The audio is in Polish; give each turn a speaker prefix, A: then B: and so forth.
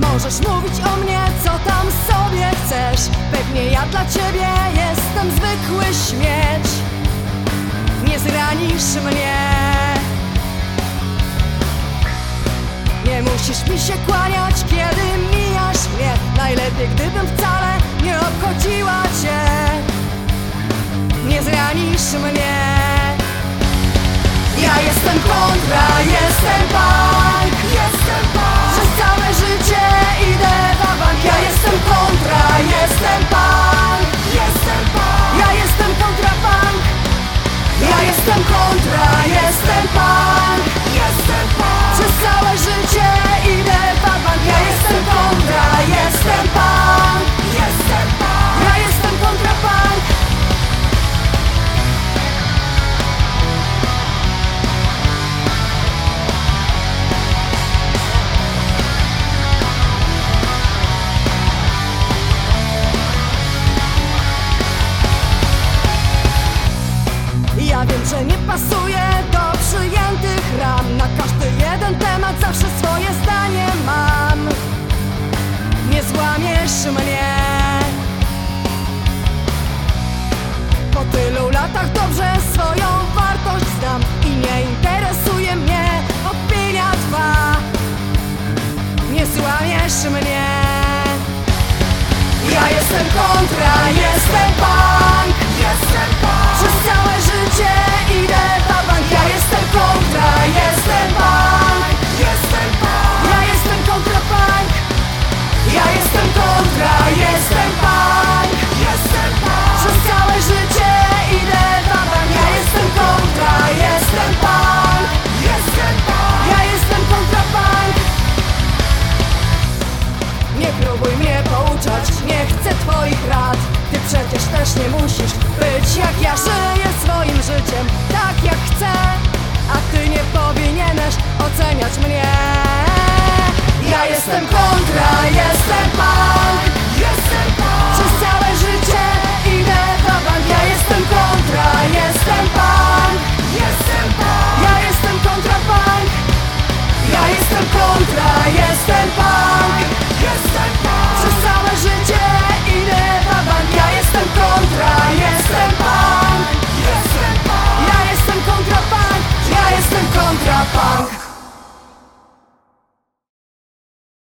A: Możesz mówić o mnie, co tam sobie chcesz. Pewnie ja dla ciebie jestem zwykły śmieć. Nie zranisz mnie musisz mi się kłaniać, kiedy mijasz mnie. Najlepiej gdybym wcale nie obchodziła cię. Nie zranisz mnie. Ja jestem kontra, jestem punk nie pasuje do przyjętych ram. Na każdy jeden temat zawsze swoje zdanie mam. Nie złamiesz mnie. Po tylu latach dobrze swoją wartość znam I nie interesuje mnie opinia twa. Nie złamiesz mnie. Ja jestem kontra, jestem punk próbuj mnie pouczać, nie chcę twoich rad. Ty przecież też nie musisz być jak ja. Żyję swoim życiem tak jak chcę A ty nie powinieneś oceniać mnie. Ja jestem